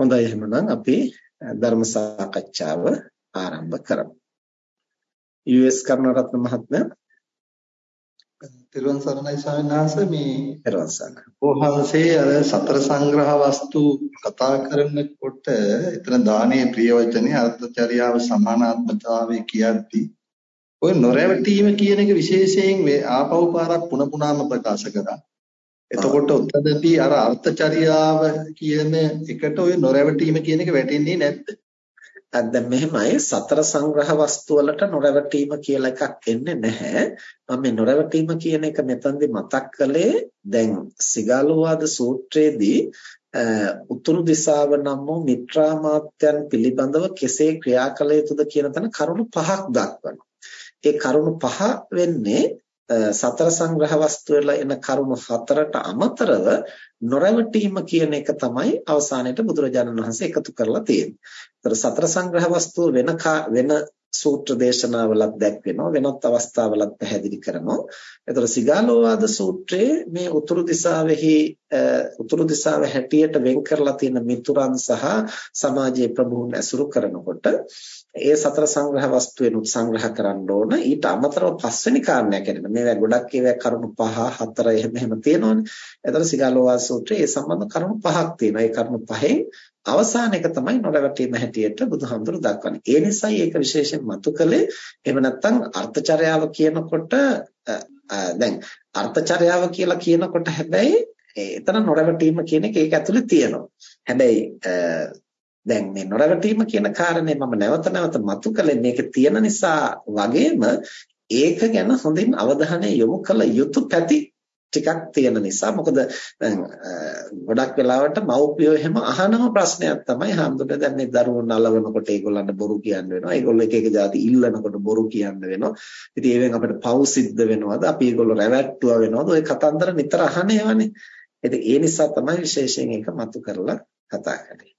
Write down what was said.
හොඳයි එහෙනම් අපි ධර්ම සාකච්ඡාව ආරම්භ කරමු. යූඑස් කරුණාරත්න මහත්මයා තිරුවන් සරණයි ස්වාමීන් වහන්සේ මේ තිරුවන් සරණයි. ඔහන්සේ අර සතර සංග්‍රහ වස්තු කතා කරනකොට එතන දානීය ප්‍රියවචනේ අර්ථචර්යාව සමානාත්මතාවය කියද්දී ඔය නොරැවටීම කියන එක විශේෂයෙන් ආපහු පාරක් පුන පුනාම ප්‍රකාශ කරා. එතකොට උත්තදදී අර අර්ථචර්යාව කියන එකට ওই නොරැවටීම කියන එක වැටෙන්නේ නැද්ද? දැන් මෙහෙමයි සතර සංග්‍රහ වස්තු වලට නොරැවටීම කියලා එකක් එන්නේ නැහැ. මම මේ නොරැවටීම කියන එක මෙතනදී මතක් කළේ දැන් සිගාලෝවාද සූත්‍රයේදී උතුරු දිශාව නම් වූ මිත්‍රාමාත්‍යයන් පිළිබඳව කෙසේ ක්‍රියා කළ යුතුද කියන තැන කරුණු පහක් දක්වනවා. ඒ කරුණු පහ වෙන්නේ සතර සංග්‍රහ වස්තු වල එන කරුණු හතරට අමතරව නොරැවටීම කියන එක තමයි අවසානයේට බුදුරජාණන් වහන්සේ එකතු කරලා තියෙන්නේ. ඒතර සතර සංග්‍රහ වස්තු වෙන වෙන සූත්‍ර දේශනාවලත් දැක්වෙනවා වෙනත් අවස්ථාවලත් පැහැදිලි කරනවා. ඒතර සිගාලෝවාද සූත්‍රයේ මේ උතුරු දිශාවෙහි උතුරු දිශාව හැටියට වෙන් කරලා තියෙන මිතුරන් සහ සමාජයේ ප්‍රභූන් ඇසුරු කරනකොට ඒ සතර සංග්‍රහ වස්තුවෙනුත් සංග්‍රහ කරන්න ඕන ඊට අමතරව පස්වෙනි කාරණයක් ඇරෙන මේවා ගොඩක් ඒවා කරුණු පහ හතර එහෙම එහෙම තියෙනවනේ. ඒතර සිගාලෝවාද සූත්‍රයේ ඒ සම්බන්ධ කරුණු පහක් තියෙනවා. ඒ කරුණු පහෙන් අවසාන එක තමයි නොරවටීම හැටියට බුදුහාමුදුරු දක්වන්නේ. ඒ නිසායි ඒක විශේෂයෙන් මතු කළේ. එහෙම නැත්නම් අර්ථචර්යාව කියනකොට දැන් අර්ථචර්යාව කියලා කියනකොට හැබැයි එතන නොරවටීම කියන එක ඒක ඇතුලේ තියෙනවා. හැබැයි දැන් මේ නොරවටීම කියන කාරණේ මම නැවත නැවත මතු කළේ මේක තියෙන නිසා වගේම ඒක ගැන හොඳින් අවධානය යොමු කළ යුතු පැති ටිකක් තියෙන නිසා. මොකද දැන් ගොඩක් වෙලාවට මව්පියෝ එහෙම අහනම ප්‍රශ්නයක් තමයි. හාමුදුරනේ දැන් මේ දරුවෝ නලවනකොට ඒගොල්ලන්ට බොරු කියන්න වෙනවා. ඒගොල්ලෝ එක එක જાති ඉල්ලනකොට බොරු කියන්න වෙනවා. ඉතින් ඒවෙන් අපිට පව් සිද්ධ වෙනවද? අපි ඒගොල්ලෝ රැවැට්ටුවා වෙනවද? ඔය කතන්දර නිතර අහන ඒවානේ ඉතින් ඒ නිසා තමයි විශේෂයෙන් ඒක මතු කරලා කතා කරන්නේ.